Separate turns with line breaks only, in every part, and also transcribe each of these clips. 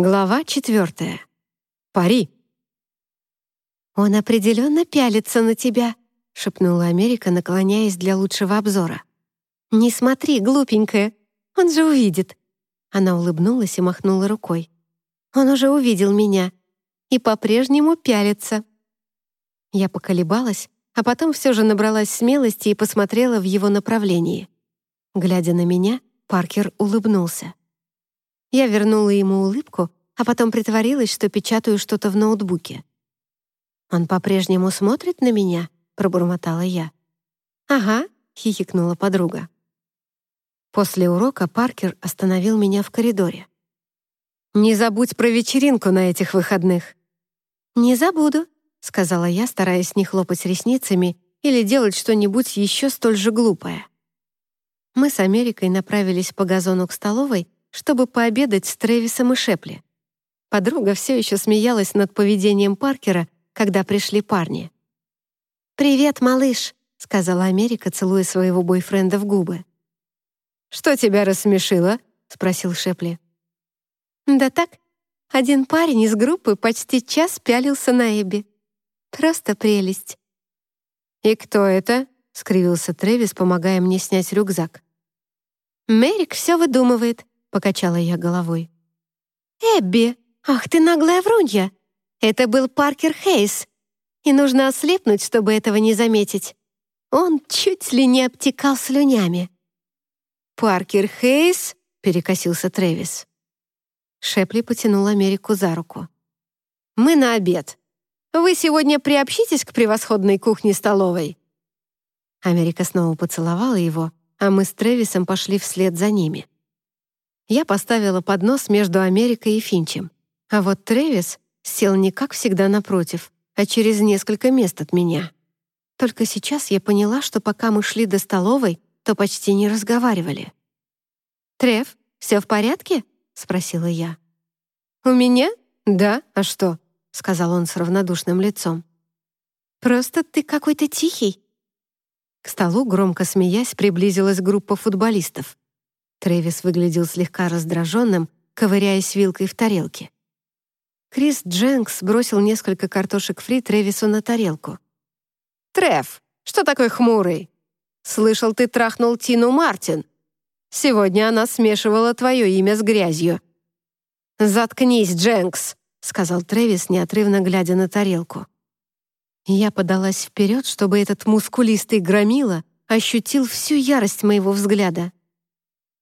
Глава четвертая. Пари.
«Он определенно пялится на тебя», — шепнула Америка, наклоняясь для лучшего обзора. «Не смотри, глупенькая, он же увидит». Она улыбнулась и махнула рукой. «Он уже увидел меня и по-прежнему пялится». Я поколебалась, а потом все же набралась смелости и посмотрела в его направлении. Глядя на меня, Паркер улыбнулся. Я вернула ему улыбку, а потом притворилась, что печатаю что-то в ноутбуке. «Он по-прежнему смотрит на меня?» — пробормотала я. «Ага», — хихикнула подруга. После урока Паркер остановил меня в коридоре.
«Не забудь про вечеринку на этих выходных».
«Не забуду», — сказала я, стараясь не хлопать ресницами или делать что-нибудь еще столь же глупое. Мы с Америкой направились по газону к столовой, чтобы пообедать с Трэвисом и Шепли. Подруга все еще смеялась над поведением Паркера, когда пришли парни. «Привет, малыш», — сказала Америка, целуя своего бойфренда в губы.
«Что тебя рассмешило?» — спросил Шепли.
«Да так, один парень из группы почти час пялился на Эбби. Просто прелесть».
«И кто это?» — скривился Трэвис, помогая мне снять рюкзак.
«Мерик все выдумывает. — покачала я головой. «Эбби, ах ты наглая врунья! Это был Паркер Хейс, и нужно ослепнуть, чтобы этого не заметить. Он чуть ли не обтекал слюнями».
«Паркер Хейс?» — перекосился Трэвис.
Шепли потянул Америку за руку.
«Мы на обед. Вы сегодня приобщитесь к превосходной кухне-столовой?»
Америка снова поцеловала его, а мы с Трэвисом пошли вслед за ними. Я поставила поднос между Америкой и Финчем. А вот Трэвис сел не как всегда напротив, а через несколько мест от меня. Только сейчас я поняла, что пока мы шли до столовой, то почти не разговаривали. «Трев, все в порядке?» — спросила я.
«У меня? Да, а что?» — сказал он с равнодушным лицом.
«Просто ты какой-то тихий».
К столу, громко смеясь, приблизилась группа футболистов. Трэвис выглядел слегка раздраженным, ковыряясь вилкой в тарелке. Крис Дженкс бросил несколько картошек фри Трэвису на тарелку. «Трэв, что такой хмурый? Слышал, ты трахнул Тину Мартин. Сегодня она смешивала твое имя с грязью». «Заткнись, Дженкс», — сказал Трэвис, неотрывно глядя на тарелку. Я подалась вперед, чтобы этот мускулистый громила ощутил всю ярость моего взгляда.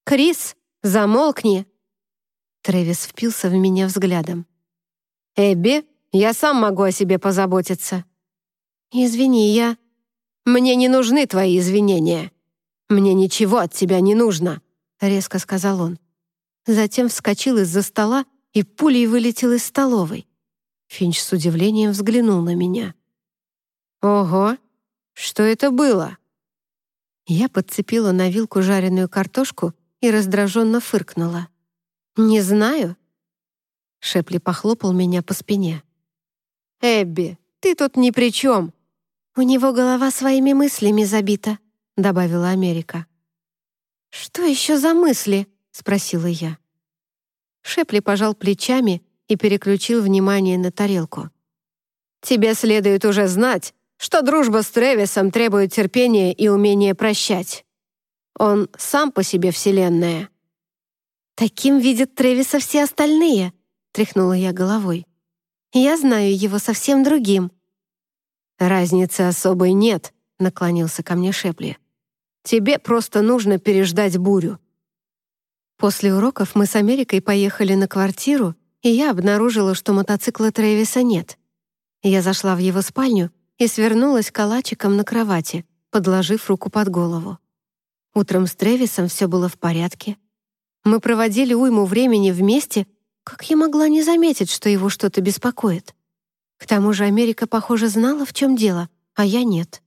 «Крис, замолкни!» Трэвис впился в меня взглядом. «Эбби, я сам могу о себе позаботиться».
«Извини, я...»
«Мне не нужны твои извинения. Мне ничего от тебя не нужно», — резко сказал он. Затем вскочил из-за стола и пулей вылетел из столовой. Финч с удивлением взглянул на меня. «Ого, что это было?» Я подцепила на вилку жареную картошку и раздраженно фыркнула. «Не знаю». Шепли похлопал меня по спине. «Эбби, ты тут ни при чем».
«У него голова своими мыслями забита», — добавила Америка.
«Что еще за мысли?» — спросила я. Шепли пожал плечами и переключил внимание на тарелку. «Тебе следует уже знать, что дружба с Тревисом требует терпения и умения прощать. Он сам по себе вселенная».
«Таким видят Тревиса все остальные», — тряхнула я головой. «Я знаю его совсем другим».
«Разницы особой нет», — наклонился ко мне Шепли. «Тебе просто нужно переждать бурю». После уроков мы с Америкой поехали на квартиру, и я обнаружила, что мотоцикла Трэвиса нет. Я зашла в его спальню и свернулась калачиком на кровати, подложив руку под голову. Утром с Тревисом все было в порядке. Мы проводили уйму времени вместе, как я могла не заметить, что его что-то беспокоит. К тому же Америка, похоже, знала, в чем дело, а я нет.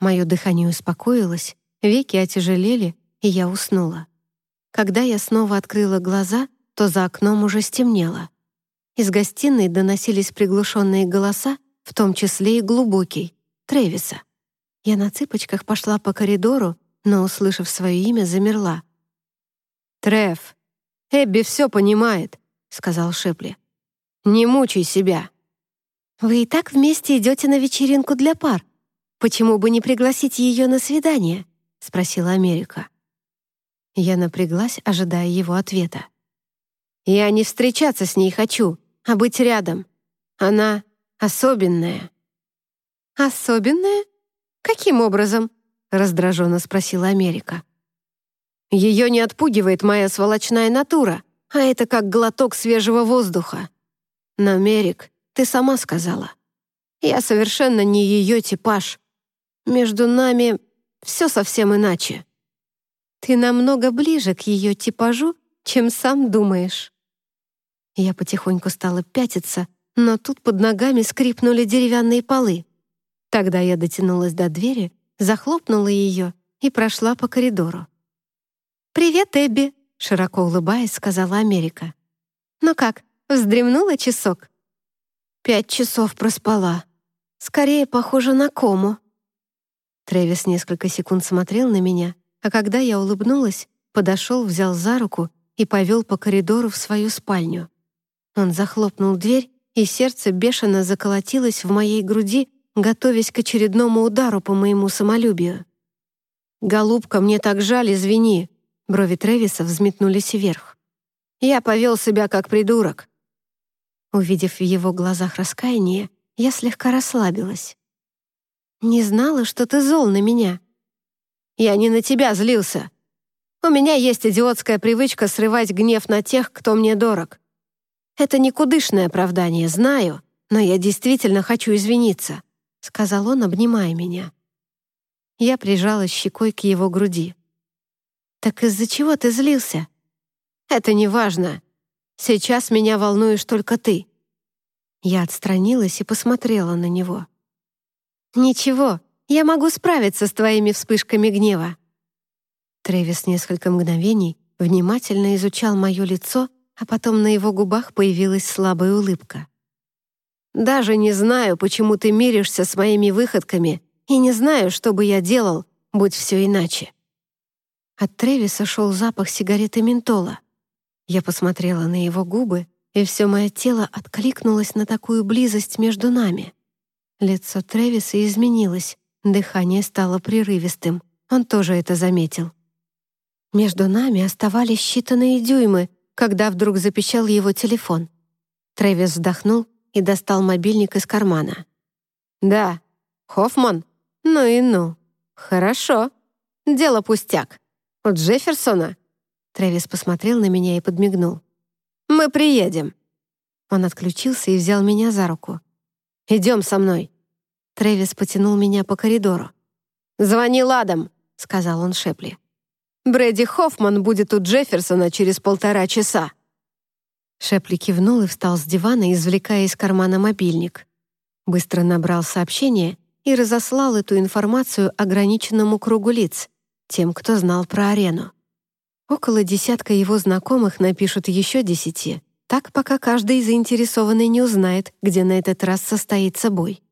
Мое дыхание успокоилось, веки отяжелели, и я уснула. Когда я снова открыла глаза, то за окном уже стемнело. Из гостиной доносились приглушенные голоса, в том числе и глубокий, Тревиса. Я на цыпочках пошла по коридору, но, услышав свое имя, замерла. «Треф, Эбби все понимает. сказал Шепли. «Не мучай себя».
«Вы и так вместе идете на вечеринку для пар. Почему бы не пригласить ее на свидание?» — спросила Америка.
Я напряглась, ожидая его ответа. «Я не встречаться с ней хочу, а быть рядом. Она особенная».
«Особенная? Каким образом?» — раздраженно спросила Америка.
«Ее не отпугивает моя сволочная натура, а это как глоток свежего воздуха. Но, Мерик, ты сама сказала. Я совершенно не ее типаж. Между нами все совсем иначе».
«Ты намного ближе к ее типажу, чем сам думаешь».
Я потихоньку стала пятиться, но тут под ногами скрипнули деревянные полы. Тогда я дотянулась до двери, захлопнула ее и прошла по коридору.
«Привет, Эбби», — широко улыбаясь, сказала Америка. «Ну как, вздремнула часок?»
«Пять часов проспала. Скорее похоже на кому». Трэвис несколько секунд смотрел на меня, а когда я улыбнулась, подошел, взял за руку и повел по коридору в свою спальню. Он захлопнул дверь, и сердце бешено заколотилось в моей груди, готовясь к очередному удару по моему самолюбию. «Голубка, мне так жаль, извини!» Брови Трэвиса взметнулись вверх. «Я повел себя как придурок». Увидев в его глазах раскаяние, я слегка расслабилась.
«Не знала, что ты зол на меня».
«Я не на тебя злился. У меня есть идиотская привычка срывать гнев на тех, кто мне дорог. Это никудышное оправдание, знаю, но я действительно хочу извиниться. — сказал он, обнимая меня. Я прижалась щекой к его груди. «Так из-за чего ты злился?» «Это не важно. Сейчас меня волнуешь только ты». Я отстранилась и посмотрела на него.
«Ничего, я могу справиться с твоими вспышками гнева».
Трэвис несколько мгновений внимательно изучал мое лицо, а потом на его губах появилась слабая улыбка. Даже не знаю, почему ты миришься с моими выходками, и не знаю, что бы я делал, будь все иначе». От Тревиса шел запах сигареты ментола. Я посмотрела на его губы, и все мое тело откликнулось на такую близость между нами. Лицо Тревиса изменилось, дыхание стало прерывистым. Он тоже это заметил. Между нами оставались считанные дюймы, когда вдруг запищал его телефон. Трэвис вздохнул и достал мобильник из кармана. «Да, Хоффман? Ну и ну. Хорошо. Дело пустяк. У Джефферсона?» Трэвис посмотрел на меня и подмигнул. «Мы приедем». Он отключился и взял меня за руку. «Идем со мной». Трэвис потянул меня по коридору. «Звони Ладом», — сказал он Шепли. «Брэди Хоффман будет у Джефферсона через полтора часа». Шепли кивнул и встал с дивана, извлекая из кармана мобильник. Быстро набрал сообщение и разослал эту информацию ограниченному кругу лиц, тем, кто знал про арену. Около десятка его знакомых напишут еще десяти, так пока каждый заинтересованный не узнает, где на этот раз состоится бой.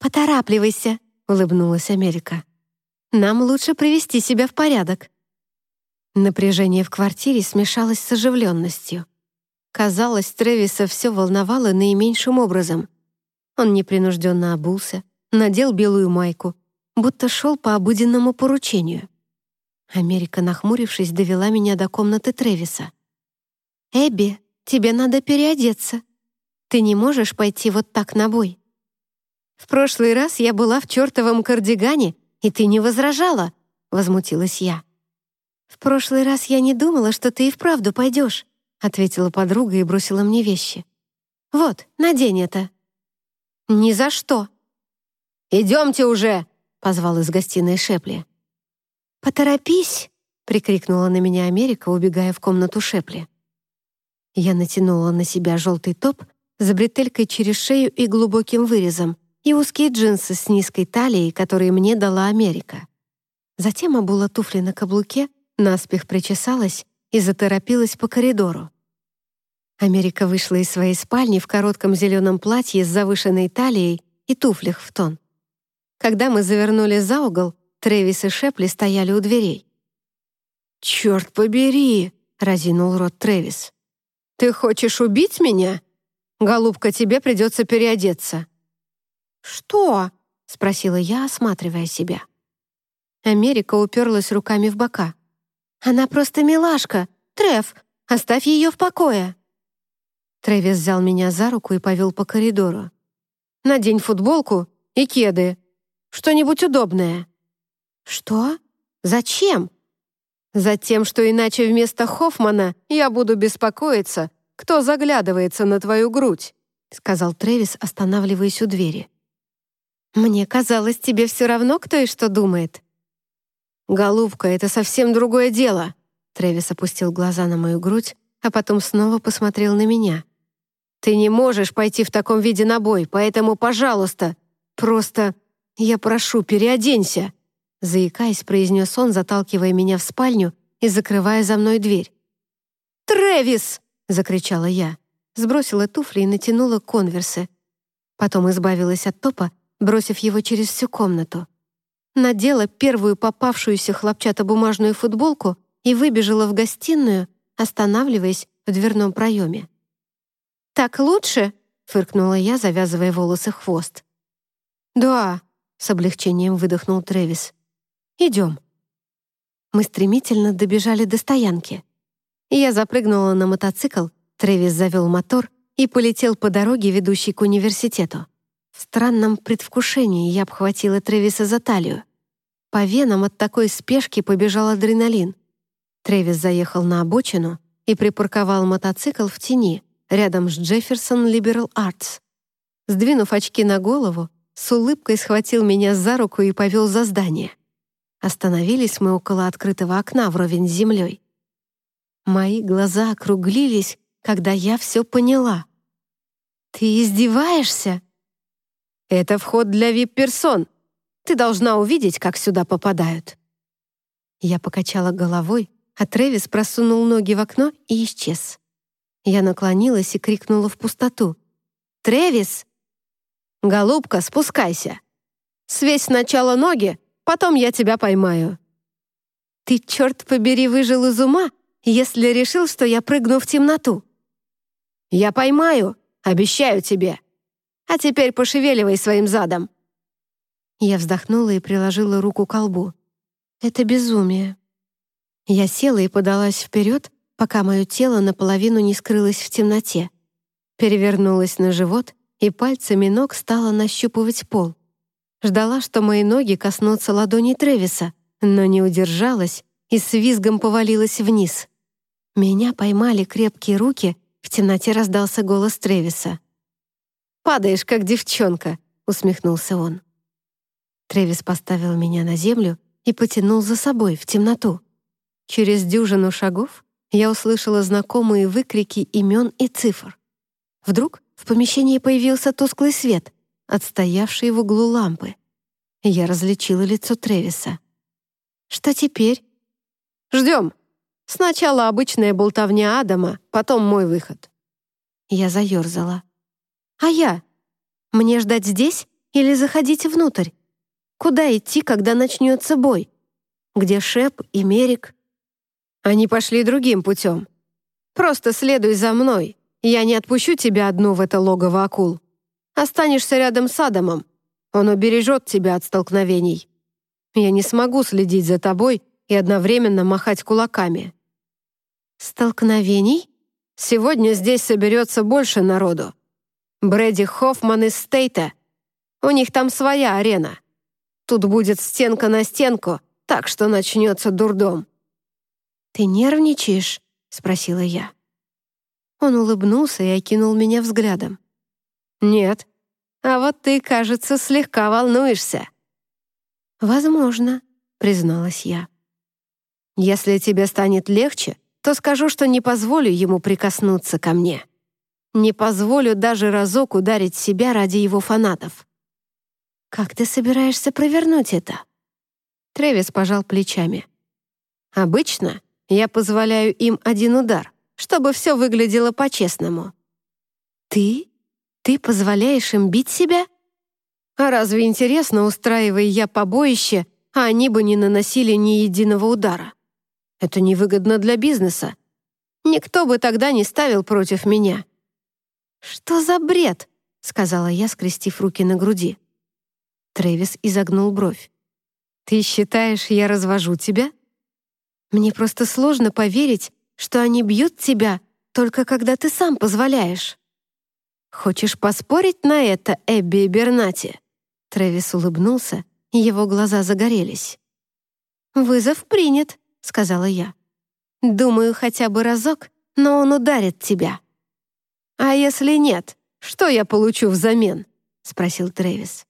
«Поторапливайся», — улыбнулась Америка. «Нам лучше привести себя в порядок».
Напряжение в квартире смешалось с оживленностью. Казалось, Тревиса все волновало наименьшим образом. Он непринужденно обулся, надел белую майку, будто шел по обыденному поручению. Америка, нахмурившись, довела меня до комнаты Тревиса.
«Эбби, тебе надо переодеться. Ты не можешь пойти вот так на бой».
«В прошлый раз я была в чертовом кардигане, и ты не возражала», — возмутилась я.
«В прошлый раз я не думала, что ты и вправду пойдешь ответила подруга и бросила мне вещи. «Вот, надень это».
«Ни за что». «Идемте уже!» — позвал из гостиной Шепли.
«Поторопись!» — прикрикнула на меня Америка, убегая в комнату Шепли.
Я натянула на себя желтый топ с бретелькой через шею и глубоким вырезом и узкие джинсы с низкой талией, которые мне дала Америка. Затем обула туфли на каблуке, наспех причесалась и заторопилась по коридору. Америка вышла из своей спальни в коротком зеленом платье с завышенной талией и туфлях в тон. Когда мы завернули за угол, Трэвис и Шепли стояли у дверей. «Черт побери!» — разинул рот Трэвис. «Ты хочешь убить меня? Голубка, тебе придется переодеться».
«Что?» — спросила я, осматривая себя. Америка уперлась руками в бока. «Она просто милашка. Треф, оставь ее в покое». Трэвис взял меня за руку и повел по коридору.
«Надень футболку и кеды. Что-нибудь удобное».
«Что? Зачем?»
«Затем, что иначе вместо Хоффмана я буду беспокоиться, кто заглядывается на твою грудь», сказал Трэвис, останавливаясь у двери.
«Мне казалось, тебе все равно, кто и что думает».
«Голубка, это совсем другое дело», Трэвис опустил глаза на мою грудь, а потом снова посмотрел на меня. «Ты не можешь пойти в таком виде на бой, поэтому, пожалуйста, просто я прошу, переоденься», заикаясь, произнес он, заталкивая меня в спальню и закрывая за мной дверь.
«Трэвис!»
— закричала я. Сбросила туфли и натянула конверсы. Потом избавилась от топа бросив его через всю комнату. Надела первую попавшуюся хлопчатобумажную футболку и выбежала в гостиную, останавливаясь в дверном проеме.
«Так лучше?» — фыркнула я, завязывая волосы хвост.
«Да», — с облегчением выдохнул Трэвис. «Идем». Мы стремительно добежали до стоянки. Я запрыгнула на мотоцикл, Трэвис завел мотор и полетел по дороге, ведущей к университету. В странном предвкушении я обхватила Тревиса за талию. По венам от такой спешки побежал адреналин. Тревис заехал на обочину и припарковал мотоцикл в тени, рядом с Джефферсон Liberal Arts. Сдвинув очки на голову, с улыбкой схватил меня за руку и повел за здание. Остановились мы около открытого окна вровень с землей. Мои глаза округлились, когда я все поняла. «Ты издеваешься?» Это вход для вип-персон. Ты должна увидеть, как сюда попадают». Я покачала головой, а Трэвис просунул ноги в окно и исчез. Я наклонилась и крикнула в пустоту. «Трэвис!» «Голубка, спускайся! Свесь сначала ноги, потом я тебя поймаю». «Ты, черт побери, выжил из ума, если решил, что я прыгну в темноту?» «Я поймаю, обещаю тебе. А теперь пошевеливай своим задом». Я вздохнула и приложила руку к колбу. «Это безумие». Я села и подалась вперед, пока мое тело наполовину не скрылось в темноте. Перевернулась на живот и пальцами ног стала нащупывать пол. Ждала, что мои ноги коснутся ладони Тревиса, но не удержалась и с визгом повалилась вниз. Меня поймали крепкие руки, в темноте раздался голос Тревиса. «Падаешь, как девчонка», — усмехнулся он. Тревис поставил меня на землю и потянул за собой в темноту. Через дюжину шагов я услышала знакомые выкрики имен и цифр. Вдруг в помещении появился тусклый свет, отстоявший в углу лампы. Я различила лицо Тревиса. «Что теперь?» «Ждем. Сначала обычная болтовня Адама, потом мой выход». Я заерзала. А я? Мне ждать здесь или заходить внутрь? Куда идти, когда начнется бой? Где Шеп и Мерик? Они пошли другим путем. Просто следуй за мной. Я не отпущу тебя одну в это логово акул. Останешься рядом с Адамом. Он убережет тебя от столкновений. Я не смогу следить за тобой и одновременно махать кулаками. Столкновений? Сегодня здесь соберется больше народу. Брэди Хоффман из Стейта. У них там своя арена. Тут будет стенка на стенку, так что начнется дурдом». «Ты нервничаешь?» — спросила я. Он улыбнулся и окинул меня взглядом. «Нет. А вот ты, кажется, слегка волнуешься». «Возможно», — призналась я. «Если тебе станет легче, то скажу, что не позволю ему прикоснуться ко мне». Не позволю даже разок ударить себя ради его фанатов. Как ты собираешься провернуть это? Тревис пожал плечами. Обычно я позволяю им один удар, чтобы все выглядело по-честному. Ты? Ты позволяешь им бить себя? А разве интересно, устраивая я побоище, а они бы не наносили ни единого удара? Это невыгодно для бизнеса. Никто бы тогда не ставил против меня». «Что за бред?» — сказала я, скрестив руки на груди. Трэвис изогнул бровь. «Ты считаешь, я развожу тебя?» «Мне просто сложно поверить, что они бьют тебя только когда ты сам позволяешь». «Хочешь поспорить на это, Эбби Бернати?» Трэвис улыбнулся, и его глаза загорелись. «Вызов принят», — сказала я. «Думаю, хотя бы разок, но он ударит тебя». «А если нет, что я получу взамен?» — спросил Трэвис.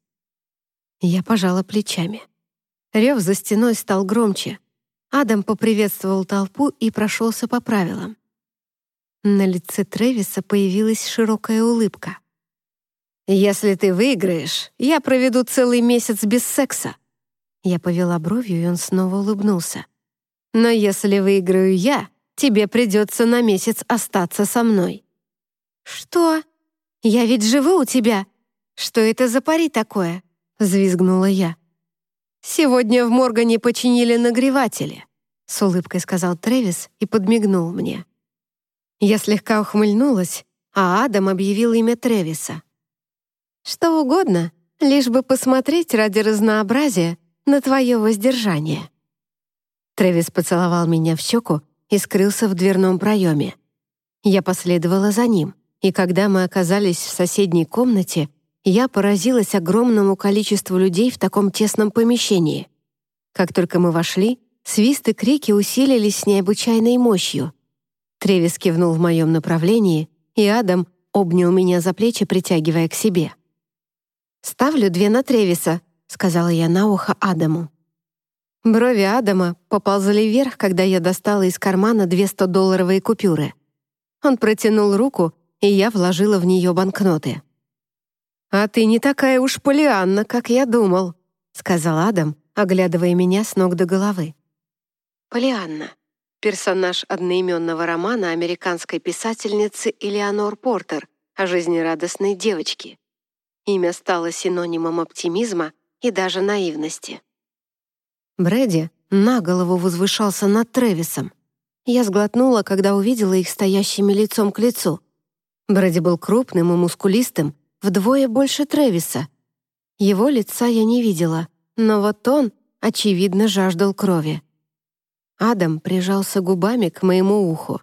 Я пожала плечами. Рев за стеной стал громче. Адам поприветствовал толпу и прошелся по правилам. На лице Трэвиса появилась широкая улыбка. «Если ты выиграешь, я проведу целый месяц без секса». Я повела бровью, и он снова улыбнулся. «Но если выиграю я, тебе придется на месяц остаться со мной». «Что? Я ведь живу у тебя. Что это за пари такое?» — взвизгнула я. «Сегодня в Моргане починили нагреватели», — с улыбкой сказал Трэвис и подмигнул мне. Я слегка ухмыльнулась, а Адам объявил имя Трэвиса. «Что угодно, лишь бы посмотреть ради разнообразия на твое воздержание». Трэвис поцеловал меня в щеку и скрылся в дверном проеме. Я последовала за ним, и когда мы оказались в соседней комнате, я поразилась огромному количеству людей в таком тесном помещении. Как только мы вошли, свист и крики усилились с необычайной мощью. Тревис кивнул в моем направлении, и Адам обнял меня за плечи, притягивая к себе. «Ставлю две на Тревиса», — сказала я на ухо Адаму. Брови Адама поползли вверх, когда я достала из кармана две 100-долларовые купюры. Он протянул руку, и я вложила в нее банкноты. «А ты не такая уж Полианна, как я думал», — сказал Адам, оглядывая меня с ног до головы. Полианна — персонаж одноименного романа американской писательницы Элеонор Портер о жизнерадостной девочке. Имя стало синонимом оптимизма и даже наивности. Брэди на голову возвышался над Тревисом. Я сглотнула, когда увидела их стоящими лицом к лицу. Брэди был крупным и мускулистым, вдвое больше Трэвиса. Его лица я не видела, но вот он, очевидно, жаждал крови. Адам прижался губами к моему уху.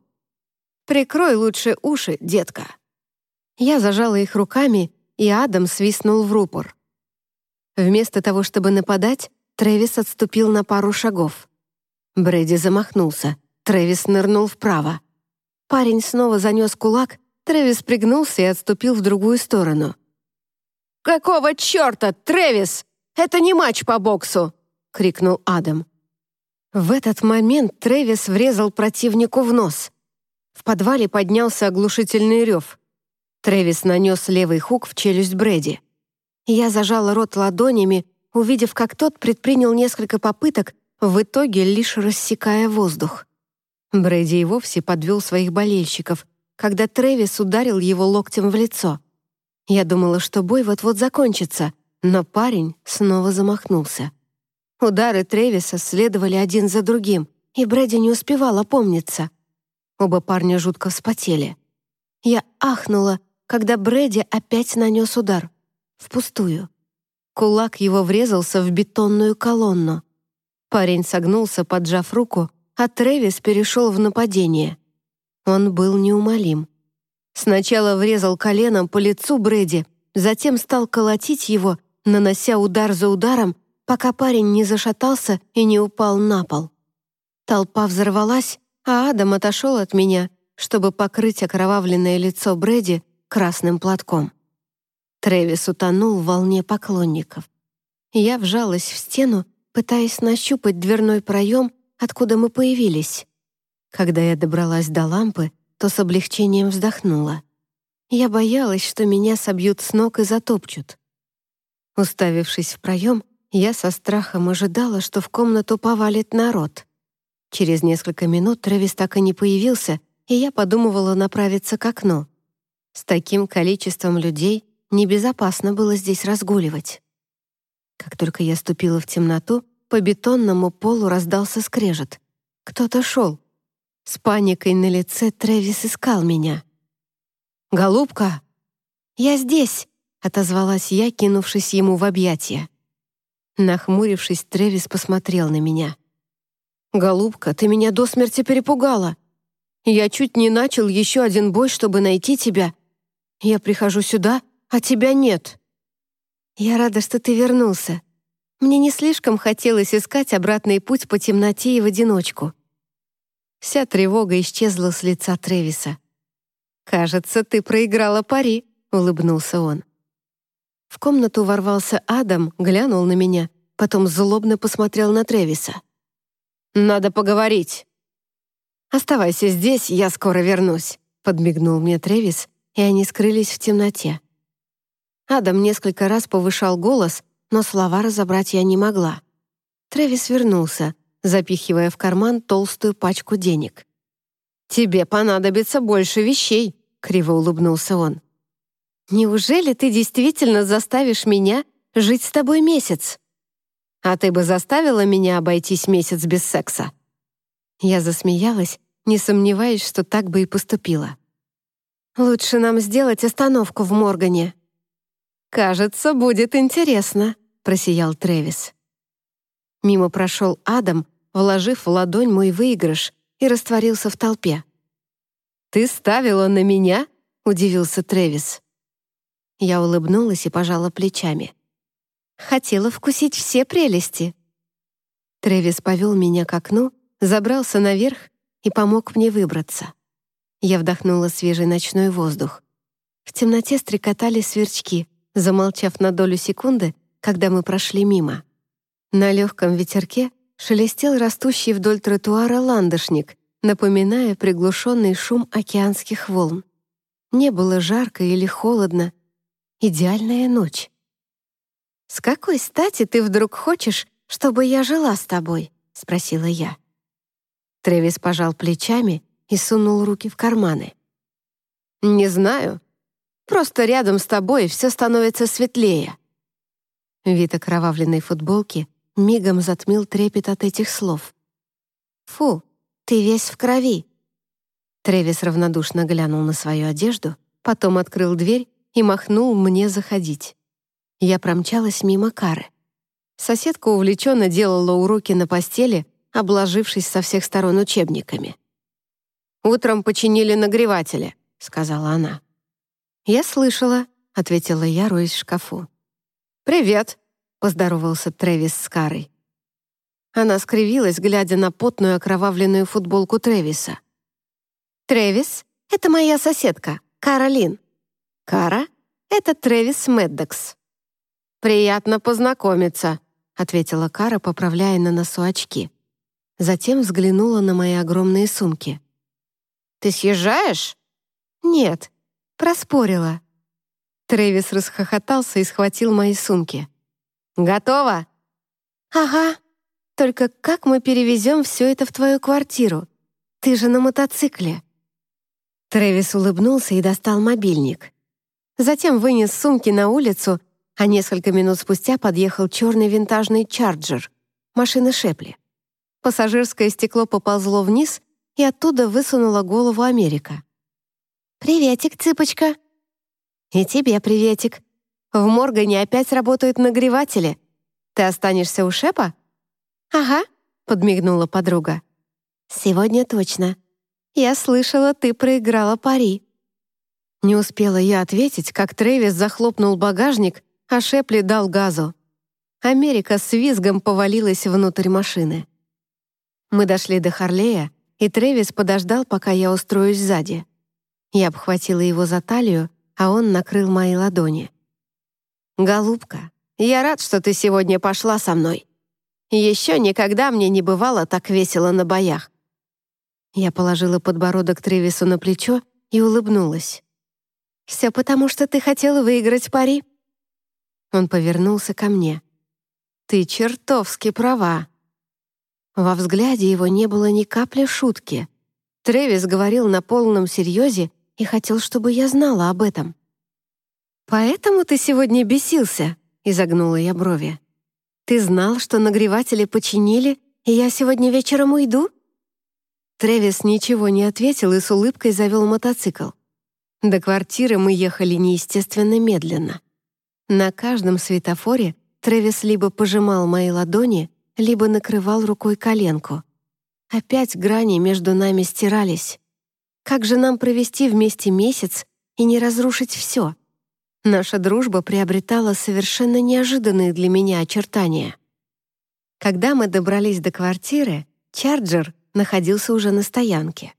«Прикрой лучше уши, детка». Я зажала их руками, и Адам свистнул в рупор. Вместо того, чтобы нападать, Трэвис отступил на пару шагов. Брэди замахнулся. Трэвис нырнул вправо. Парень снова занес кулак, Трэвис пригнулся и отступил в другую сторону. «Какого черта, Трэвис? Это не матч по боксу!» — крикнул Адам. В этот момент Трэвис врезал противнику в нос. В подвале поднялся оглушительный рев. Трэвис нанес левый хук в челюсть Брэди. Я зажала рот ладонями, увидев, как тот предпринял несколько попыток, в итоге лишь рассекая воздух. Брэди и вовсе подвел своих болельщиков, когда Трэвис ударил его локтем в лицо. Я думала, что бой вот-вот закончится, но парень снова замахнулся. Удары Трэвиса следовали один за другим, и Брэди не успевал опомниться. Оба парня жутко вспотели. Я ахнула, когда Брэди опять нанес удар. Впустую. Кулак его врезался в бетонную колонну. Парень согнулся, поджав руку, а Трэвис перешел в нападение. Он был неумолим. Сначала врезал коленом по лицу Брэди, затем стал колотить его, нанося удар за ударом, пока парень не зашатался и не упал на пол. Толпа взорвалась, а Адам отошел от меня, чтобы покрыть окровавленное лицо Брэди красным платком. Трэвис утонул в волне поклонников. Я вжалась в стену, пытаясь нащупать дверной проем, откуда мы появились. Когда я добралась до лампы, то с облегчением вздохнула. Я боялась, что меня собьют с ног и затопчут. Уставившись в проем, я со страхом ожидала, что в комнату повалит народ. Через несколько минут Трэвис так и не появился, и я подумывала направиться к окну. С таким количеством людей небезопасно было здесь разгуливать. Как только я ступила в темноту, по бетонному полу раздался скрежет. Кто-то шел. С паникой на лице Трэвис искал меня. «Голубка!» «Я здесь!» — отозвалась я, кинувшись ему в объятия. Нахмурившись, Трэвис посмотрел на меня. «Голубка, ты меня до смерти перепугала. Я чуть не начал еще один бой, чтобы найти тебя. Я прихожу сюда, а тебя нет». «Я рада, что ты вернулся. Мне не слишком хотелось искать обратный путь по темноте и в одиночку». Вся тревога исчезла с лица Тревиса. «Кажется, ты проиграла пари», — улыбнулся он. В комнату ворвался Адам, глянул на меня, потом злобно посмотрел на Тревиса. «Надо поговорить». «Оставайся здесь, я скоро вернусь», — подмигнул мне Тревис, и они скрылись в темноте. Адам несколько раз повышал голос, но слова разобрать я не могла. Тревис вернулся, запихивая в карман толстую пачку денег. «Тебе понадобится больше вещей», — криво улыбнулся он. «Неужели ты действительно заставишь меня жить с тобой месяц?» «А ты бы заставила меня обойтись месяц без секса?» Я засмеялась, не сомневаясь, что так бы и поступила. «Лучше нам сделать остановку в Моргане». «Кажется, будет интересно», — просиял Трэвис. Мимо прошел Адам, вложив в ладонь мой выигрыш, и растворился в толпе. «Ты ставила на меня?» — удивился Трэвис. Я улыбнулась и пожала плечами. Хотела вкусить все прелести. Трэвис повел меня к окну, забрался наверх и помог мне выбраться. Я вдохнула свежий ночной воздух. В темноте стрекотали сверчки, замолчав на долю секунды, когда мы прошли мимо. На легком ветерке шелестел растущий вдоль тротуара ландышник, напоминая приглушенный шум океанских волн. Не было жарко или холодно, идеальная ночь. «С какой стати ты вдруг хочешь, чтобы я жила с тобой?» — спросила я. Тревис пожал плечами и сунул руки в карманы. «Не знаю. Просто рядом с тобой все становится светлее». Вид окровавленной футболки мигом затмил трепет от этих слов. «Фу, ты весь в крови». Тревис равнодушно глянул на свою одежду, потом открыл дверь и махнул мне заходить. Я промчалась мимо Кары. Соседка увлеченно делала уроки на постели, обложившись со всех сторон учебниками. «Утром починили нагреватели», — сказала она. «Я слышала», — ответила я, роясь в шкафу. «Привет», — поздоровался Трэвис с Карой. Она скривилась, глядя на потную окровавленную футболку Трэвиса. «Трэвис — это моя соседка, Каролин. «Кара, это Трэвис Меддокс». «Приятно познакомиться», — ответила Кара, поправляя на носу очки. Затем взглянула на мои огромные сумки. «Ты съезжаешь?» «Нет, проспорила». Трэвис расхохотался и схватил мои сумки. «Готово?» «Ага. Только как мы перевезем все это в твою квартиру? Ты же на мотоцикле». Трэвис улыбнулся и достал мобильник. Затем вынес сумки на улицу, а несколько минут спустя подъехал черный винтажный «Чарджер» машины Шепли. Пассажирское стекло поползло вниз, и оттуда высунула голову Америка. «Приветик, цыпочка!» «И тебе приветик. В Моргане опять работают нагреватели. Ты останешься у Шепа?» «Ага», — подмигнула подруга. «Сегодня точно. Я слышала, ты проиграла пари». Не успела я ответить, как Трэвис захлопнул багажник, а Шепли дал газу. Америка с визгом повалилась внутрь машины. Мы дошли до Харлея, и Трэвис подождал, пока я устроюсь сзади. Я обхватила его за талию, а он накрыл мои ладони. «Голубка, я рад, что ты сегодня пошла со мной. Еще никогда мне не бывало так весело на боях». Я положила подбородок Трэвису на плечо и улыбнулась. «Все потому, что ты хотела выиграть пари». Он повернулся ко мне. «Ты чертовски права». Во взгляде его не было ни капли шутки. Трэвис говорил на полном серьезе и хотел, чтобы я знала об этом. «Поэтому ты сегодня бесился?» — изогнула я брови. «Ты знал, что нагреватели починили, и я сегодня вечером уйду?» Тревис ничего не ответил и с улыбкой завел мотоцикл. До квартиры мы ехали неестественно медленно. На каждом светофоре Тревис либо пожимал мои ладони, либо накрывал рукой коленку. Опять грани между нами стирались. Как же нам провести вместе месяц и не разрушить все? Наша дружба приобретала совершенно неожиданные для меня очертания. Когда мы добрались до квартиры, Чарджер находился уже на стоянке.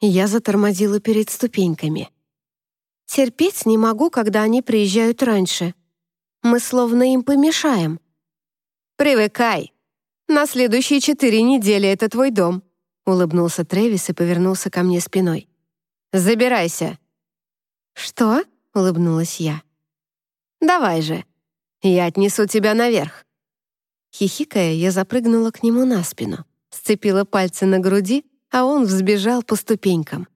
Я затормозила перед ступеньками. Терпеть не могу, когда они приезжают раньше. Мы словно им помешаем. «Привыкай. На следующие четыре недели это твой дом», улыбнулся Трэвис и повернулся ко мне спиной. «Забирайся». «Что?» — улыбнулась я. «Давай же. Я отнесу тебя наверх». Хихикая, я запрыгнула к нему на спину, сцепила пальцы на груди, а он взбежал по ступенькам.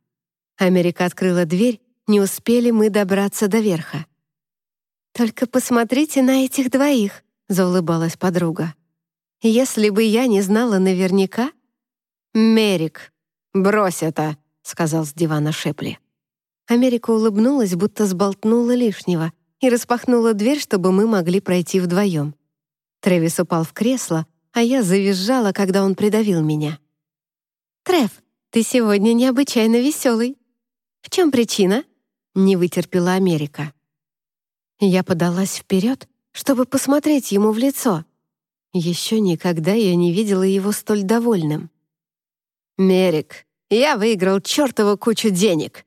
Америка открыла дверь, не успели мы добраться до верха. «Только посмотрите на этих двоих», — заулыбалась подруга. «Если бы я не знала наверняка...» «Мерик, брось это», — сказал с дивана Шепли. Америка улыбнулась, будто сболтнула лишнего, и распахнула дверь, чтобы мы могли пройти вдвоем. Трэвис упал в кресло, а я завизжала, когда он придавил меня. «Трэв, ты сегодня необычайно веселый. В чем причина?» — не вытерпела Америка. Я подалась вперед, чтобы посмотреть ему в лицо. Еще никогда я не видела его столь довольным. «Мерик, я выиграл чертову кучу денег.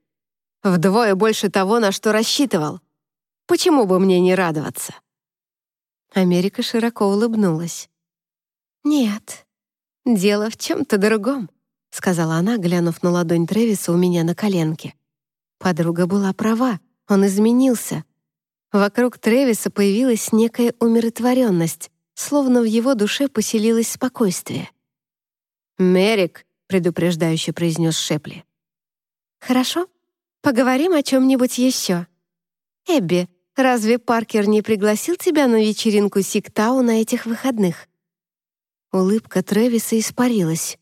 Вдвое больше того, на что рассчитывал. Почему бы мне не радоваться?» Америка широко улыбнулась. «Нет, дело в чем-то другом», — сказала она, глянув на ладонь Трэвиса у меня на коленке. Подруга была права, он изменился. Вокруг Трэвиса появилась некая умиротворенность, словно в его душе поселилось спокойствие. «Мерик», — предупреждающе произнес Шепли. «Хорошо, поговорим о чем-нибудь еще. Эбби, Разве Паркер не пригласил тебя на вечеринку Сиктау на этих выходных?» Улыбка Трэвиса испарилась.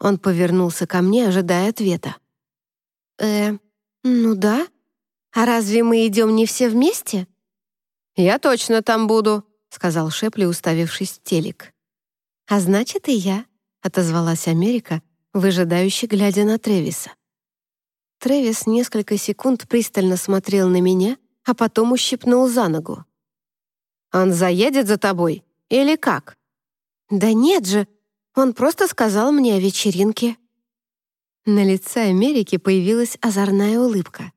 Он повернулся ко мне, ожидая ответа. «Э, ну да. А разве мы идем не все вместе?» «Я точно там буду», — сказал Шепли, уставившись в телек. «А значит, и я», — отозвалась Америка, выжидающе глядя на Трэвиса. Трэвис несколько секунд пристально смотрел на меня, а потом ущипнул за ногу. «Он заедет за тобой? Или как?» «Да нет же, он просто сказал мне о вечеринке». На лице Америки появилась озорная улыбка.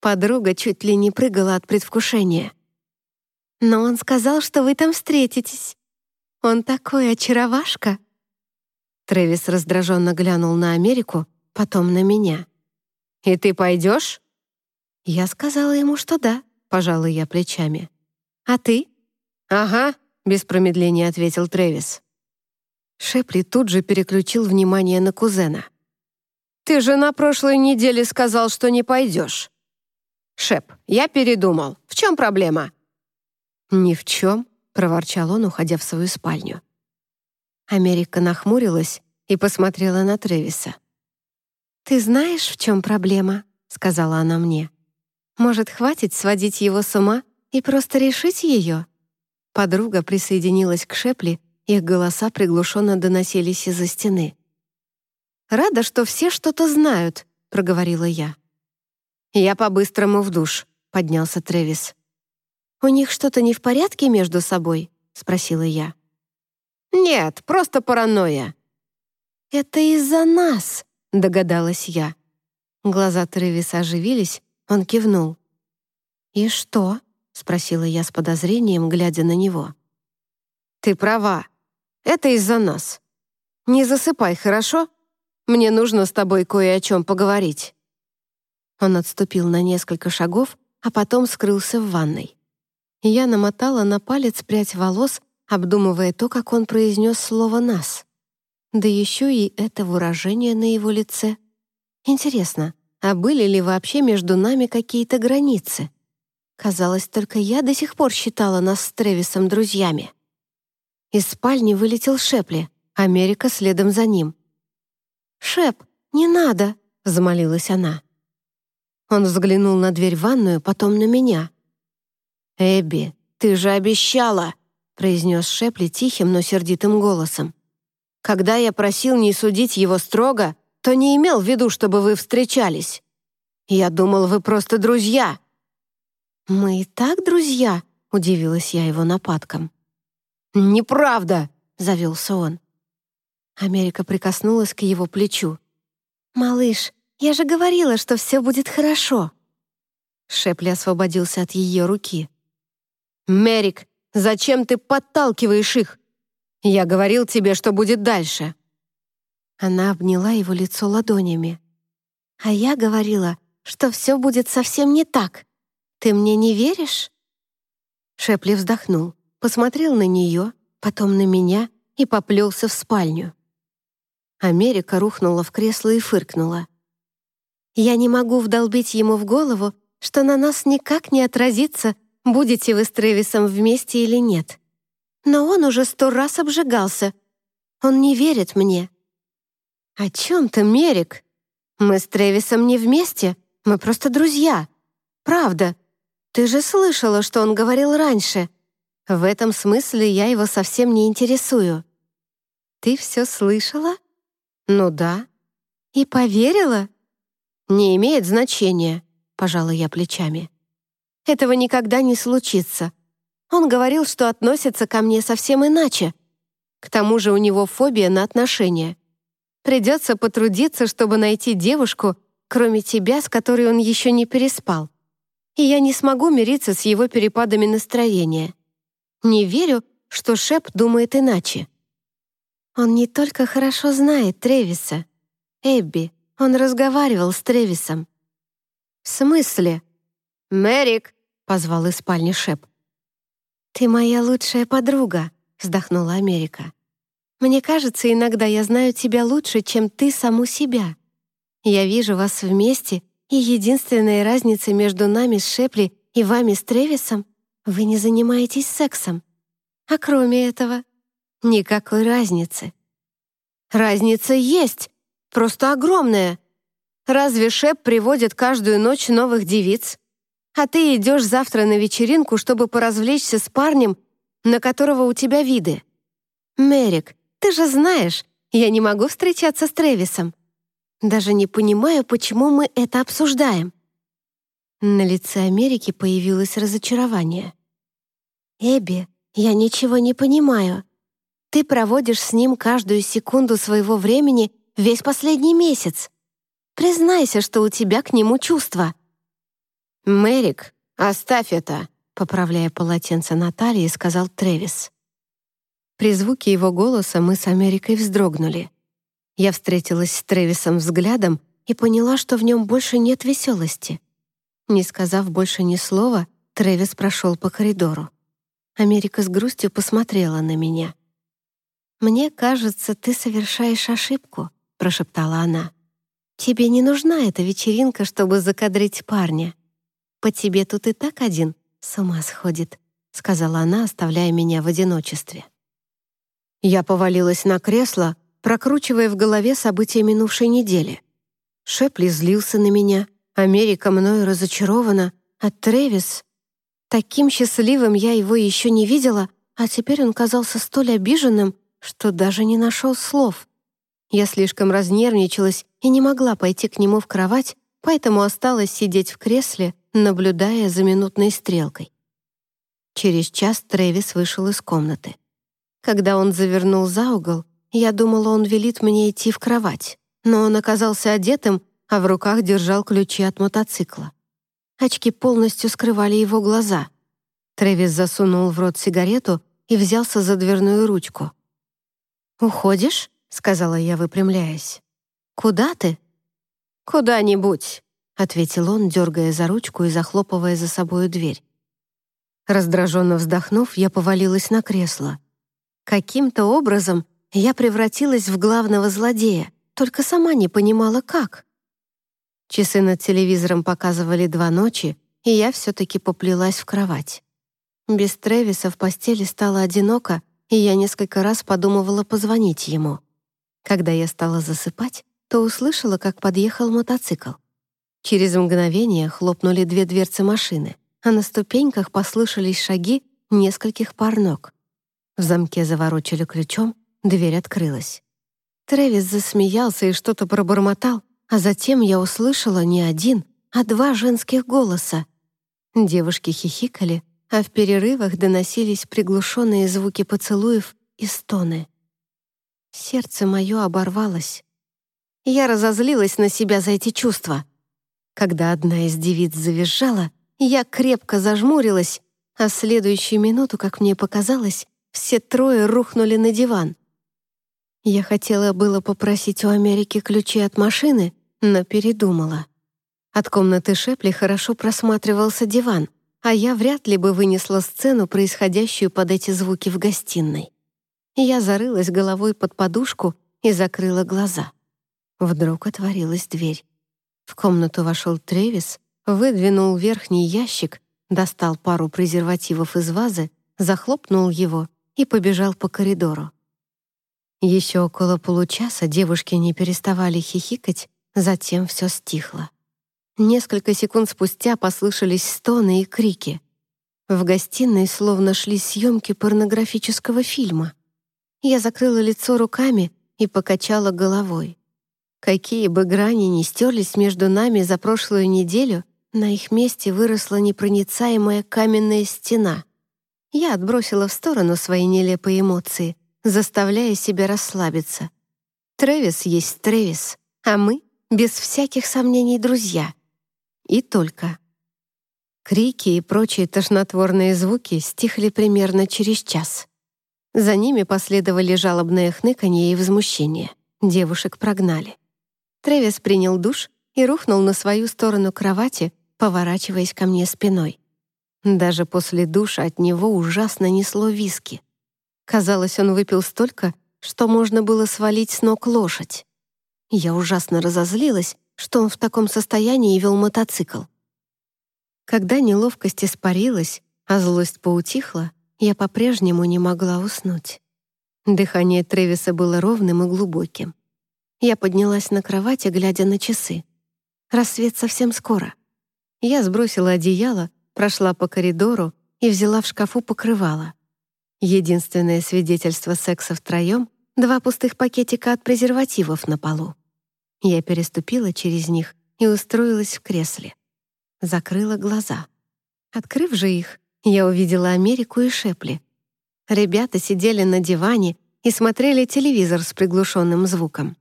Подруга чуть ли не прыгала от предвкушения. «Но он сказал, что вы там встретитесь. Он такой очаровашка». Трэвис раздраженно глянул на Америку, потом на меня. «И ты пойдешь?» Я сказала ему, что да, пожала я плечами. А ты? Ага, без промедления ответил Трэвис. Шепли тут же переключил внимание на кузена. «Ты же на прошлой неделе сказал, что не пойдешь». «Шеп, я передумал. В чем проблема?» «Ни в чем», — проворчал он, уходя в свою спальню. Америка нахмурилась и посмотрела на Трэвиса. «Ты знаешь, в чем проблема?» — сказала она мне. Может, хватит сводить его с ума и просто решить ее? Подруга присоединилась к Шепли, их голоса приглушенно доносились из-за стены. «Рада, что все что-то знают», — проговорила я. «Я по-быстрому в душ», — поднялся Трэвис. «У них что-то не в порядке между собой?» — спросила я. «Нет, просто паранойя». «Это из-за нас», — догадалась я. Глаза Трэвиса оживились, он кивнул. «И что?» — спросила я с подозрением, глядя на него. «Ты права. Это из-за нас. Не засыпай, хорошо? Мне нужно с тобой кое о чем поговорить». Он отступил на несколько шагов, а потом скрылся в ванной. Я намотала на палец прядь волос, обдумывая то, как он произнес слово «нас». Да еще и это выражение на его лице. Интересно, а были ли вообще между нами какие-то границы? Казалось, только я до сих пор считала нас с Тревисом друзьями. Из спальни вылетел Шепли, Америка следом за ним. «Шеп, не надо!» — взмолилась она. Он взглянул на дверь в ванную, потом на меня. «Эбби, ты же обещала!» — произнес Шепли тихим, но сердитым голосом. «Когда я просил не судить его строго, то не имел в виду, чтобы вы встречались. Я думал, вы просто друзья».
«Мы и так друзья», — удивилась я его нападкам.
«Неправда», — завелся он.
Америка прикоснулась к его плечу. «Малыш, я же говорила, что все будет хорошо».
Шепли освободился от ее руки. «Мерик, зачем ты подталкиваешь их? Я говорил тебе, что будет дальше».
Она обняла его лицо ладонями. «А я говорила, что все будет совсем не так. Ты мне не веришь?» Шепли вздохнул, посмотрел на нее, потом на меня и поплелся в спальню. Америка рухнула в кресло и фыркнула. «Я не могу вдолбить ему в голову, что на нас никак не отразится, будете вы с Трэвисом вместе или нет. Но он уже сто раз обжигался. Он не верит мне». «О чем ты, Мерик? Мы с Трэвисом не вместе, мы просто друзья. Правда. Ты же слышала, что он говорил раньше. В этом смысле я его совсем не интересую». «Ты все слышала?» «Ну да». «И поверила?» «Не имеет значения», — пожала я плечами. «Этого никогда не случится. Он говорил, что относится ко мне совсем иначе. К тому же у него фобия на отношения. Придется потрудиться, чтобы найти девушку, кроме тебя, с которой он еще не переспал. И я не смогу мириться с его перепадами настроения. Не верю, что Шеп думает иначе. Он не только хорошо знает Тревиса. Эбби, он разговаривал с Тревисом. «В смысле?» «Мэрик!» — позвал из спальни Шеп. «Ты моя лучшая подруга», — вздохнула Америка. «Мне кажется, иногда я знаю тебя лучше, чем ты саму себя. Я вижу вас вместе, и единственная разница между нами с Шепли и вами с Тревисом — вы не занимаетесь сексом. А кроме этого, Никакой разницы. Разница есть, просто огромная. Разве Шеп приводит каждую ночь новых девиц? А ты идешь завтра на вечеринку, чтобы поразвлечься с парнем, на которого у тебя виды. Мерик, ты же знаешь, я не могу встречаться с Тревисом. Даже не понимаю, почему мы это обсуждаем. На лице Америки появилось разочарование. «Эбби, я ничего не понимаю. Ты проводишь с ним каждую секунду своего времени весь последний месяц. Признайся, что у тебя к нему чувства». «Мэрик, оставь это», — поправляя полотенце Натальи, сказал Тревис. При звуке его голоса мы с Америкой вздрогнули. Я встретилась с Тревисом взглядом и поняла, что в нем больше нет веселости. Не сказав больше ни слова, Тревис прошел по коридору. Америка с грустью посмотрела на меня. «Мне кажется, ты совершаешь ошибку», — прошептала она. «Тебе не нужна эта вечеринка, чтобы закадрить парня. По тебе тут и так один с ума сходит», — сказала она, оставляя меня в одиночестве. Я повалилась на кресло, прокручивая в голове события минувшей недели. Шепли злился на меня, Америка мною разочарована, а Тревис... Таким счастливым я его еще не видела, а теперь он казался столь обиженным, что даже не нашел слов. Я слишком разнервничалась и не могла пойти к нему в кровать, поэтому осталась сидеть в кресле, наблюдая за минутной стрелкой. Через час Трэвис вышел из комнаты. Когда он завернул за угол, я думала, он велит мне идти в кровать, но он оказался одетым, а в руках держал ключи от мотоцикла. Очки полностью скрывали его глаза. Трэвис засунул в рот сигарету и взялся за дверную ручку. «Уходишь?» — сказала я, выпрямляясь. «Куда ты?» «Куда-нибудь», — ответил он, дергая за ручку и захлопывая за собою дверь. Раздраженно вздохнув, я повалилась на кресло. Каким-то образом я превратилась в главного злодея, только сама не понимала, как. Часы над телевизором показывали два ночи, и я все-таки поплелась в кровать. Без Тревиса в постели стало одиноко, и я несколько раз подумывала позвонить ему. Когда я стала засыпать,
то услышала, как подъехал мотоцикл. Через мгновение хлопнули две дверцы машины, а на ступеньках послышались шаги нескольких пар ног. В замке заворочили ключом, дверь открылась. Трэвис засмеялся и что-то пробормотал, а затем я услышала не один, а два женских голоса. Девушки хихикали, а в перерывах доносились приглушенные звуки поцелуев и стоны. Сердце мое оборвалось. Я разозлилась на себя за эти чувства. Когда одна из девиц завизжала, я крепко зажмурилась, а следующую минуту, как мне показалось, все трое рухнули на диван. Я хотела было попросить у Америки ключи от машины, но передумала. От комнаты Шепли хорошо просматривался диван, а я вряд ли бы вынесла сцену, происходящую под эти звуки в гостиной. Я зарылась головой под подушку и закрыла глаза. Вдруг отворилась дверь. В комнату вошел Тревис, выдвинул верхний ящик, достал пару презервативов из вазы, захлопнул его и побежал по коридору. Еще около получаса девушки не переставали хихикать, затем все стихло. Несколько секунд спустя послышались стоны и крики. В гостиной словно шли съемки порнографического фильма. Я закрыла лицо руками и покачала головой. Какие бы грани ни стерлись между нами за прошлую неделю, на их месте выросла непроницаемая каменная стена. Я отбросила в сторону свои нелепые эмоции, заставляя себя расслабиться. Трэвис есть Трэвис, а мы, без всяких сомнений, друзья — и только. Крики и прочие тошнотворные звуки стихли примерно через час. За ними последовали жалобное хныканье и возмущение. Девушек прогнали. Тревис принял душ и рухнул на свою сторону кровати, поворачиваясь ко мне спиной. Даже после душа от него ужасно несло виски. Казалось, он выпил столько, что можно было свалить с ног лошадь. Я ужасно разозлилась что он в таком состоянии вел мотоцикл. Когда неловкость испарилась, а злость поутихла, я по-прежнему не могла уснуть. Дыхание Тревиса было ровным и глубоким. Я поднялась на кровати, глядя на часы. Рассвет совсем скоро. Я сбросила одеяло, прошла по коридору и взяла в шкафу покрывало. Единственное свидетельство секса втроем — два пустых пакетика от презервативов на полу. Я переступила через них и устроилась в кресле. Закрыла глаза. Открыв же их, я увидела Америку и Шепли. Ребята сидели на диване и смотрели телевизор с приглушенным звуком.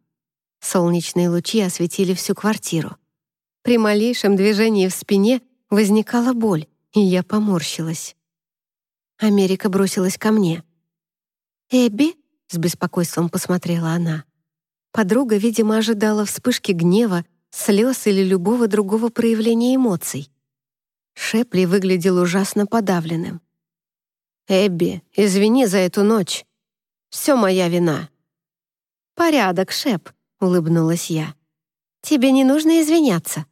Солнечные лучи осветили всю квартиру. При малейшем движении в спине возникала боль, и я поморщилась. Америка бросилась ко мне. «Эбби?» — с беспокойством посмотрела она. Подруга, видимо, ожидала вспышки гнева, слез или любого другого проявления эмоций. Шепли выглядел ужасно подавленным. «Эбби, извини за эту ночь. Все моя вина». «Порядок, Шеп», — улыбнулась я. «Тебе не нужно извиняться».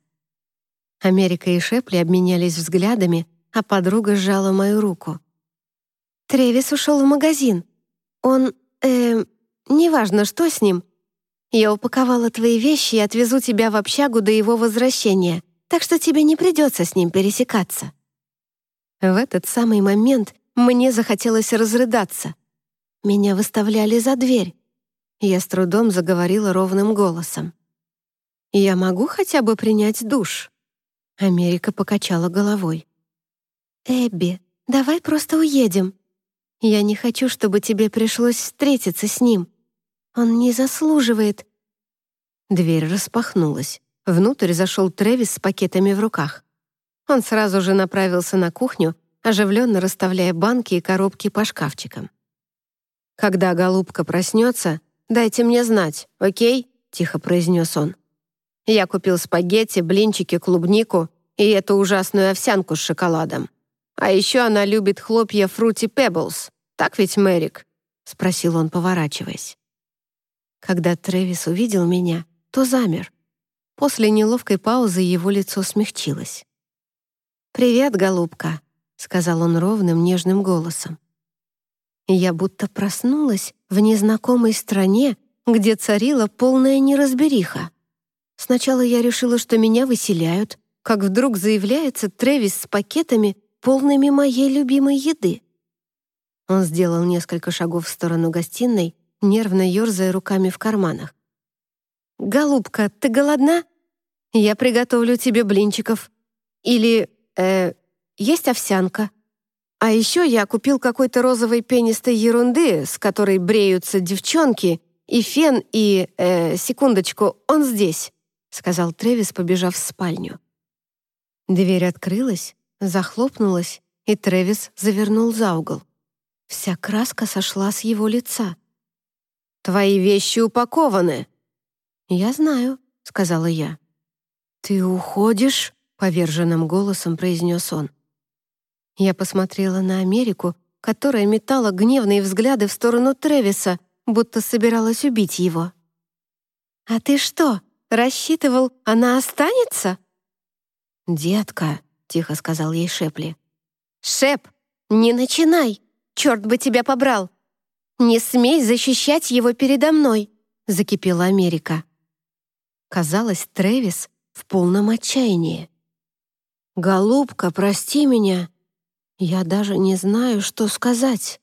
Америка и Шепли обменялись взглядами, а подруга сжала мою руку. «Тревис ушел в магазин. Он, э, неважно, что с ним, я упаковала твои вещи и отвезу тебя в общагу до его возвращения, так что тебе не придется с ним пересекаться». В этот самый момент мне захотелось разрыдаться. Меня выставляли за дверь. Я с трудом заговорила ровным голосом. «Я могу хотя бы принять душ?» Америка покачала головой. «Эбби, давай просто уедем. Я не хочу, чтобы тебе пришлось встретиться с ним. Он не заслуживает». Дверь распахнулась. Внутрь зашел Трэвис с пакетами в руках. Он сразу же направился на кухню, оживленно расставляя банки и коробки по шкафчикам. «Когда голубка проснется, дайте мне знать, окей?» — тихо произнес он. «Я купил спагетти, блинчики, клубнику и эту ужасную овсянку с шоколадом. А еще она любит хлопья Fruity Pebbles. Так ведь, Мэрик?» — спросил он, поворачиваясь. Когда Трэвис увидел меня, то замер. После неловкой паузы его лицо смягчилось. «Привет, голубка», — сказал он ровным, нежным голосом. Я будто проснулась в незнакомой стране, где царила полная неразбериха. Сначала я решила, что меня выселяют, как вдруг заявляется Трэвис с пакетами, полными моей любимой еды. Он сделал несколько шагов в сторону гостиной, нервно ерзая руками в карманах. «Голубка, ты голодна? Я приготовлю тебе блинчиков. Или, э, есть овсянка. А еще я купил какой-то розовой пенистой ерунды, с которой бреются девчонки, и фен, и, э, секундочку, он здесь», — сказал Тревис, побежав в спальню. Дверь открылась, захлопнулась, и Тревис завернул за угол. Вся краска сошла с его лица. «Твои вещи упакованы!» «Я знаю», — сказала я. «Ты уходишь?» — поверженным голосом произнес он. Я посмотрела на Америку, которая метала гневные взгляды в сторону Тревиса, будто собиралась убить его. «А ты что, рассчитывал, она останется?» «Детка», — тихо сказал ей Шепли. «Шеп, не начинай! Черт бы тебя побрал! Не смей защищать его передо мной!» — закипела Америка. Казалось, Трэвис в полном отчаянии. «Голубка, прости меня. Я даже не знаю, что сказать».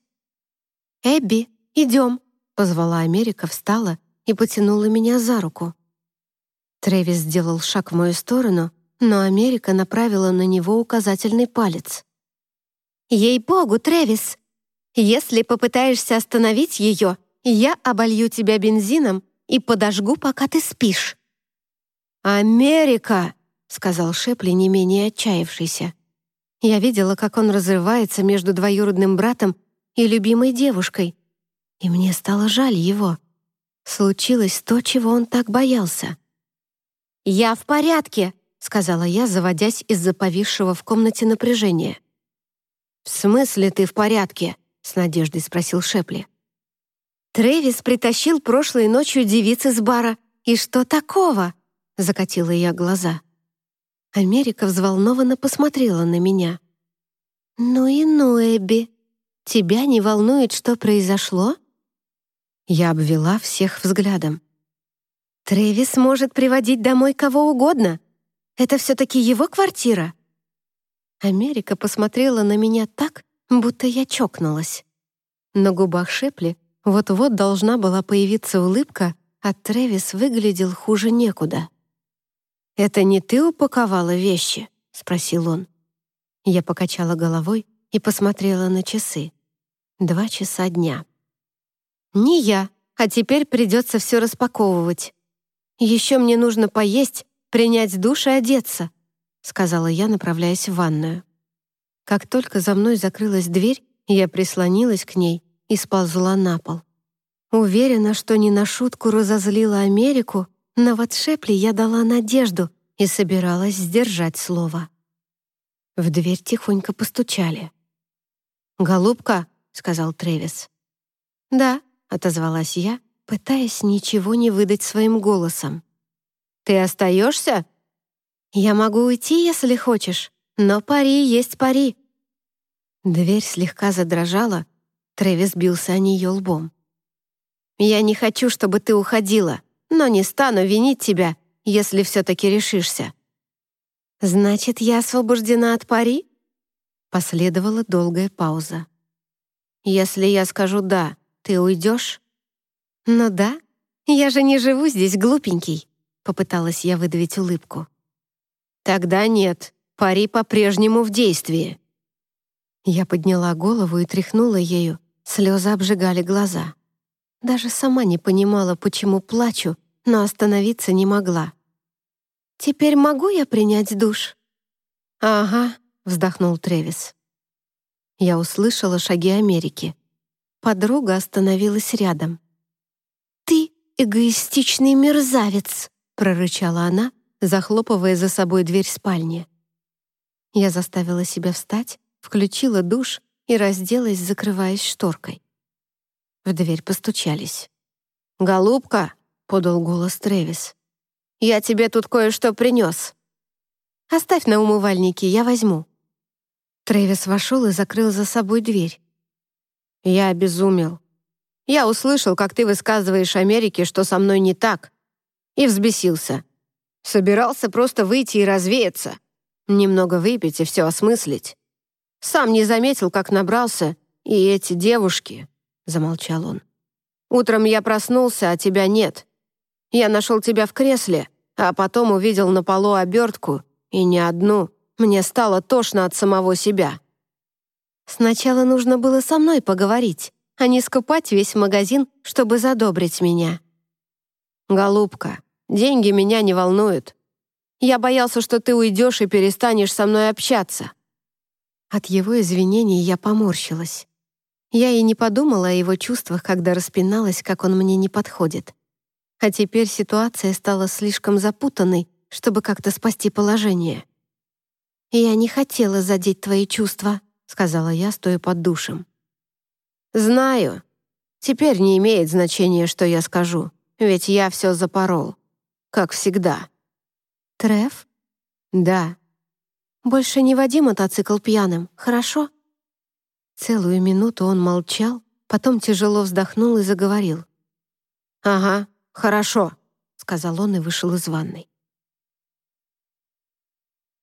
«Эбби, идем», — позвала Америка, встала и потянула меня за руку. Трэвис сделал шаг в мою сторону, но Америка направила на него указательный палец. «Ей-богу, Трэвис, если попытаешься остановить ее, я оболью тебя бензином и подожгу, пока ты спишь». «Америка!» — сказал Шепли, не менее отчаявшийся. Я видела, как он разрывается между двоюродным братом и любимой девушкой, и мне стало жаль его. Случилось то, чего он так боялся. «Я в порядке», — сказала я, заводясь из-за повисшего в комнате напряжения. «В смысле ты в порядке?» — с надеждой спросил Шепли. Трэвис притащил прошлой ночью девицы с бара. И что такого? — закатила я глаза. Америка взволнованно посмотрела на меня. «Ну и ну, Эбби, тебя не волнует, что произошло?» Я обвела всех взглядом. «Трэвис может приводить домой кого угодно. Это все-таки его квартира». Америка посмотрела на меня так, будто я чокнулась. На губах Шепли вот-вот должна была появиться улыбка, а Трэвис выглядел хуже некуда. «Это не ты упаковала вещи?» — спросил он. Я покачала головой и посмотрела на часы. Два часа дня. «Не я, а теперь придется все распаковывать. Еще мне нужно поесть, принять душ и одеться», — сказала я, направляясь в ванную. Как только за мной закрылась дверь, я прислонилась к ней и сползла на пол. Уверена, что не на шутку разозлила Америку, но вот Шепли я дала надежду и собиралась сдержать слово. В дверь тихонько постучали. «Голубка», — сказал Трэвис. «Да», — отозвалась я, пытаясь ничего не выдать своим голосом. «Ты остаешься?» «Я могу уйти, если хочешь, но пари есть пари». Дверь слегка задрожала, Трэвис бился о нее лбом. «Я не хочу, чтобы ты уходила, но не стану винить тебя, если все-таки решишься». «Значит, я освобождена от пари?» Последовала долгая пауза. «Если я скажу «да», ты уйдешь?» «Ну да, я же не живу здесь, глупенький», попыталась я выдавить улыбку. «Тогда нет, пари по-прежнему в действии». Я подняла голову и тряхнула ею, слезы обжигали глаза. Даже сама не понимала, почему плачу, но остановиться не могла. «Теперь могу я принять душ?» «Ага», — вздохнул Тревис. Я услышала шаги Америки. Подруга остановилась рядом. «Ты эгоистичный мерзавец!» — прорычала она, захлопывая за собой дверь спальни. Я заставила себя встать, включила душ и разделась, закрываясь шторкой. В дверь постучались. «Голубка!» — подал голос Трэвис. «Я тебе тут кое-что принес». «Оставь на умывальнике, я возьму». Трэвис вошел и закрыл за собой дверь. Я обезумел. Я услышал, как ты высказываешь Америке, что со мной не так, и взбесился. Собирался просто выйти и развеяться, немного выпить и все осмыслить. Сам не заметил, как набрался, и эти девушки...» — замолчал он. «Утром я проснулся, а тебя нет. Я нашел тебя в кресле, а потом увидел на полу обертку, и не одну. Мне стало тошно от самого себя».
«Сначала нужно было со мной поговорить, а не скупать весь магазин, чтобы задобрить меня».
«Голубка, деньги меня не волнуют. Я боялся, что ты уйдешь и перестанешь со мной общаться».
От его извинений я поморщилась. Я и не подумала о его чувствах, когда распиналась, как он мне не подходит. А теперь ситуация стала слишком запутанной, чтобы как-то спасти положение. «Я не хотела задеть твои чувства», — сказала я, стоя под душем.
«Знаю. Теперь не имеет значения, что я скажу, ведь я все запорол. Как всегда».
«Треф?»
«Да».
«Больше не води мотоцикл пьяным, хорошо?» Целую минуту он молчал, потом тяжело вздохнул и заговорил.
«Ага, хорошо», —
сказал он и вышел из ванной.